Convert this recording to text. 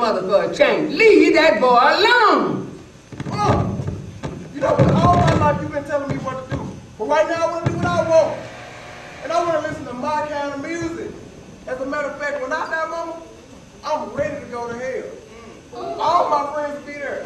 mother for a change. Leave that boy alone. Mom, you know what? All my life you've been telling me what to do. But right now I want to do what I want. And I want to listen to my kind of music. As a matter of fact, when I die, Mama, I'm ready to go to hell. All my friends will be there.